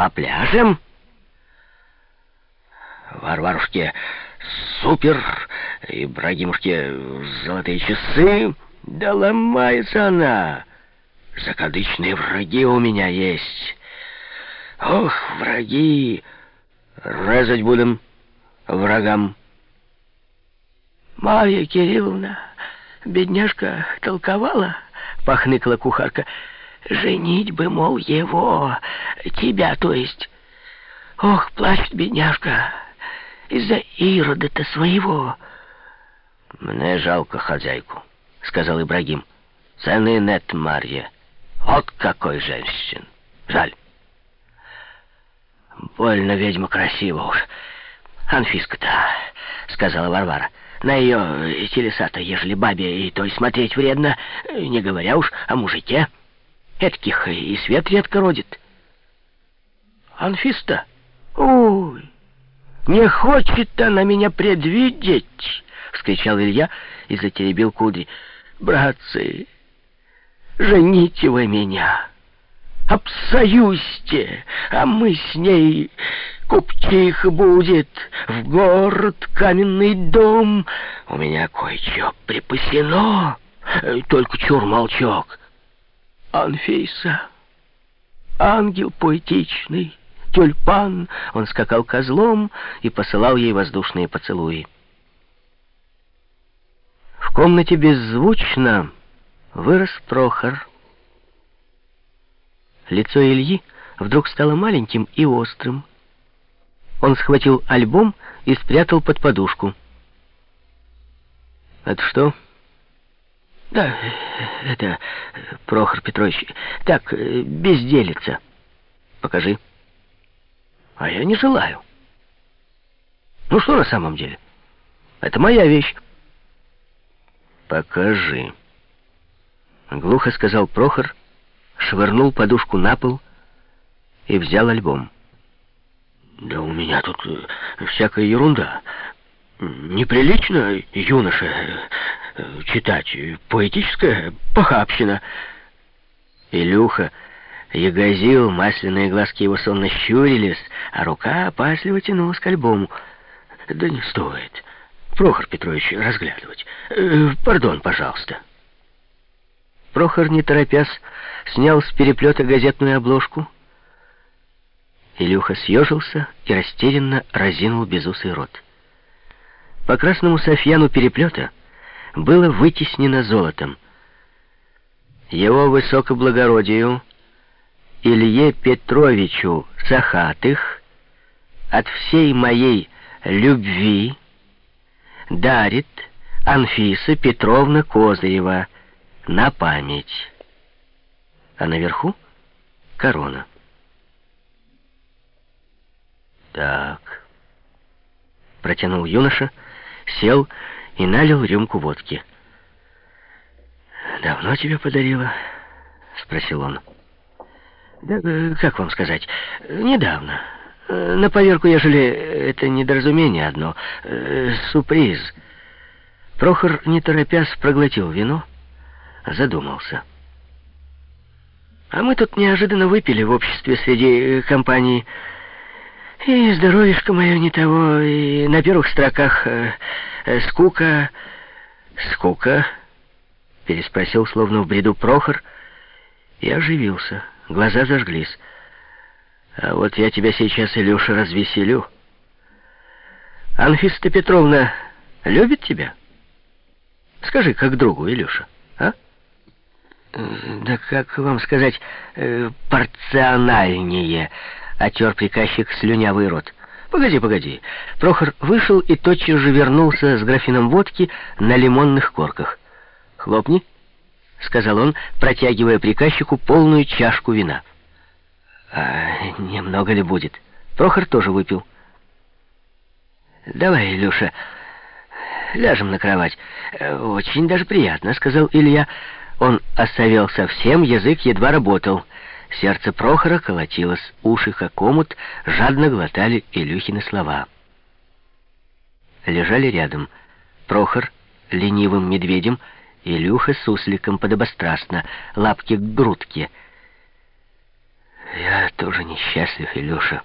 по пляжам? Варварушке супер, Ибрагимушке золотые часы. Да ломается она. Закадычные враги у меня есть. Ох, враги! Резать будем врагам. Марья Кирилловна, бедняжка, толковала, похныкала кухарка. Женить бы, мол, его, тебя, то есть. Ох, плачет бедняжка, из-за Ирода-то своего. Мне жалко хозяйку, сказал Ибрагим. Цены нет, Марья. Вот какой женщин. Жаль. Больно ведьма красиво уж. Анфиска-то, сказала Варвара. На ее телеса-то, ежели бабе и той смотреть вредно, не говоря уж о мужике. Этких и свет редко родит. Анфиста? Ой, не хочет она меня предвидеть, вскричал Илья и затеребил кудри. Братцы, жените вы меня, обсоюзьте, а мы с ней купчих будет, в город каменный дом. У меня кое-что припасено, только чур молчок. Анфиса, ангел поэтичный, тюльпан, он скакал козлом и посылал ей воздушные поцелуи. В комнате беззвучно вырос Прохор. Лицо Ильи вдруг стало маленьким и острым. Он схватил альбом и спрятал под подушку. «Это что?» «Да, это Прохор Петрович. Так, безделица. Покажи». «А я не желаю». «Ну что на самом деле? Это моя вещь». «Покажи», — глухо сказал Прохор, швырнул подушку на пол и взял альбом. Да у меня тут э, всякая ерунда. Неприлично, юноша, э, читать. Поэтическая похабщина. Илюха ягозил, масляные глазки его сонно щурились, а рука опасливо тянулась к альбому. Да не стоит. Прохор Петрович, разглядывать. Э, пардон, пожалуйста. Прохор, не торопясь, снял с переплета газетную обложку, Илюха съежился и растерянно разинул безусый рот. По красному софьяну переплета было вытеснено золотом. Его высокоблагородию Илье Петровичу Сахатых от всей моей любви дарит Анфиса Петровна Козырева на память. А наверху корона. «Так», — протянул юноша, сел и налил рюмку водки. «Давно тебе подарила?» — спросил он. «Да, э, как вам сказать, недавно. На поверку, ежели это недоразумение одно, э, сюрприз». Прохор, не торопясь, проглотил вино, задумался. «А мы тут неожиданно выпили в обществе среди э, компании...» И здоровьишко мое не того, и на первых строках э, э, скука... Скука? Переспросил, словно в бреду Прохор, и оживился. Глаза зажглись. А вот я тебя сейчас, Илюша, развеселю. Анфиса Петровна любит тебя? Скажи, как другу, Илюша, а? Да как вам сказать, э, порциональнее отер приказчик слюнявый рот. «Погоди, погоди». Прохор вышел и тотчас же вернулся с графином водки на лимонных корках. «Хлопни», — сказал он, протягивая приказчику полную чашку вина. «А немного ли будет?» Прохор тоже выпил. «Давай, Илюша, ляжем на кровать. Очень даже приятно», — сказал Илья. Он осовел совсем, язык едва работал. Сердце Прохора колотилось, уши, как омут, жадно глотали Илюхины слова. Лежали рядом Прохор ленивым медведем, Илюха сусликом подобострастно, лапки к грудке. Я тоже несчастлив, Илюша.